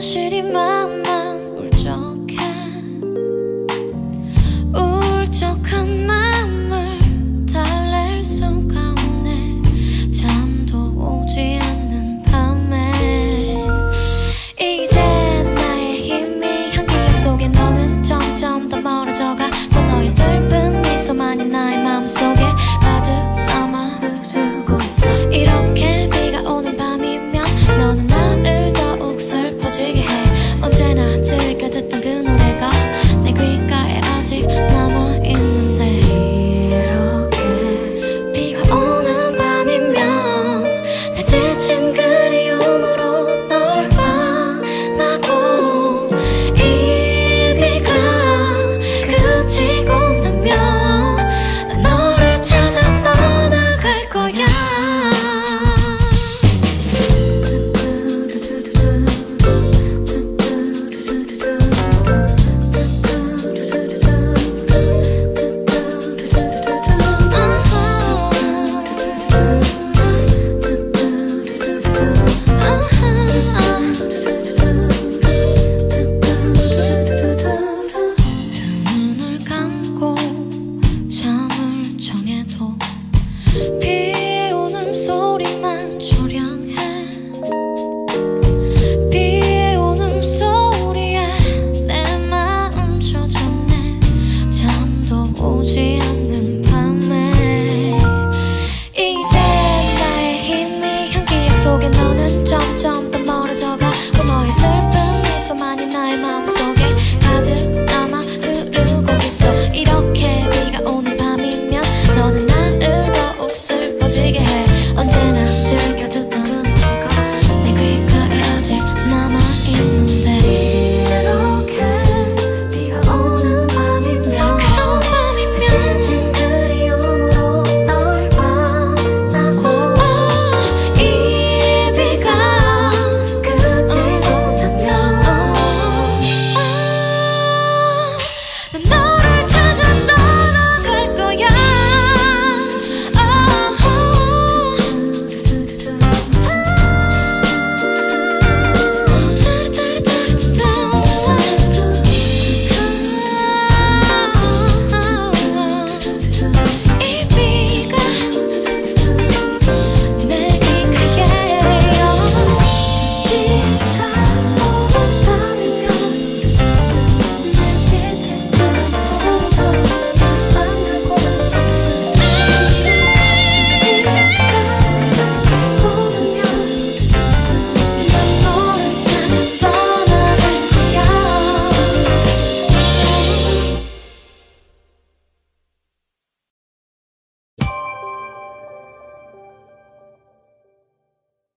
讯里。